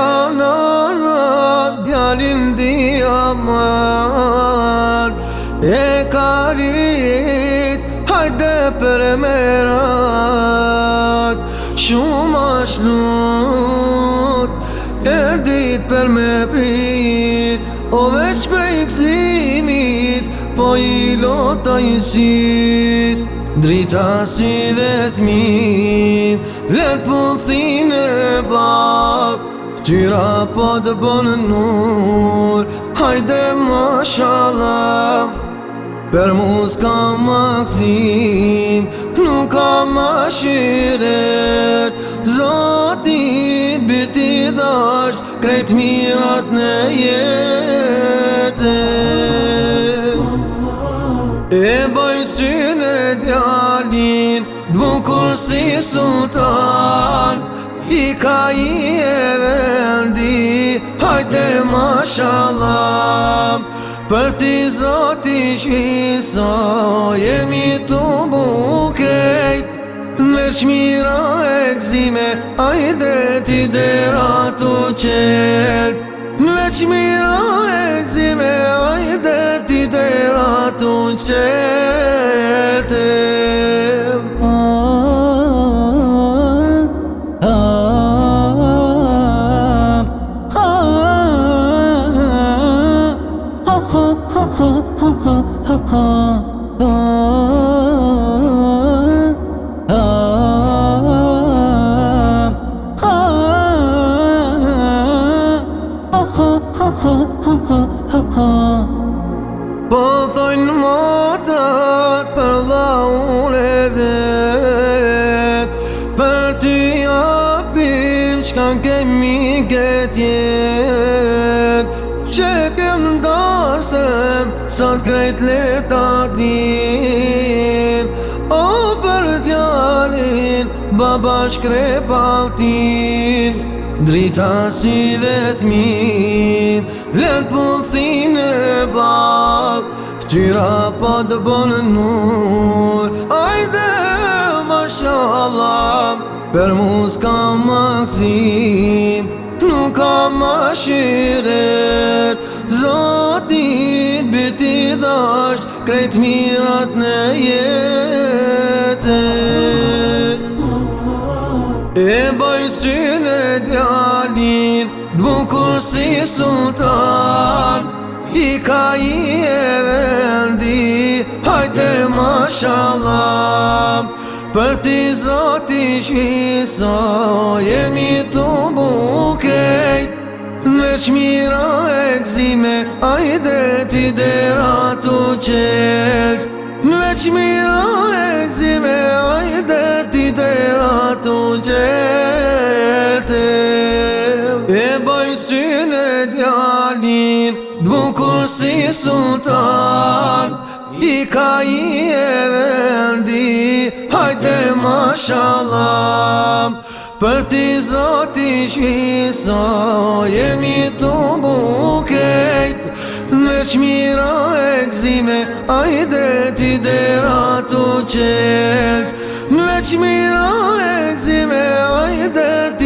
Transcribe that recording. kanala djalin di aman E karit hajde për merat rat Shumë ashtë lut e dit për me prit O veç për i kësimit po i lota i sit Drita si vetëmi, mi, letë punë thine babë, Tyra po të bënë nur Hajde ma shala Per mu s'ka ma thim Nuk ka ma shiret Zotin birti dhasht Krejt mirat në jetë E bëj syne djalin Dbukur si sultan i ka i e vendi Hajde ma shalam Për ti zoti i shviso Jemi të bukrejt Me shmira e gzime Hajde ti dera të qelp Me shmira e gzime Hajde ti dera të qelp Po thojnë motrat për dha ule vet Për ty apim qka në kemi këtjet Që këm në dorsen sa të krejt leta din O për tjarin baba shkrepaltin Drita si vetë mirë Let pëllëthi në bab Ftyra pa të bënë nur Ajde, mashallah Per mu s'ka më këthim Nuk ka ma shiret Zotin biti dhash Krejt mirat në jetet E bëjë syrë Bukur si sultan I ka i e vendi Hajde mashallah Për ti zoti shviso Jemi të bukejt, Në shmira e gzime Ajde ti dera të qelp Në shmira E bëj syn e djalin Bukur si sultan I ka i e vendi Hajde ma shalam Për ti zoti shviso Jemi të bukrejt Në qmira e gzime Ajde ti dera të qel Në qmira e gzime Ajde ti dera të qel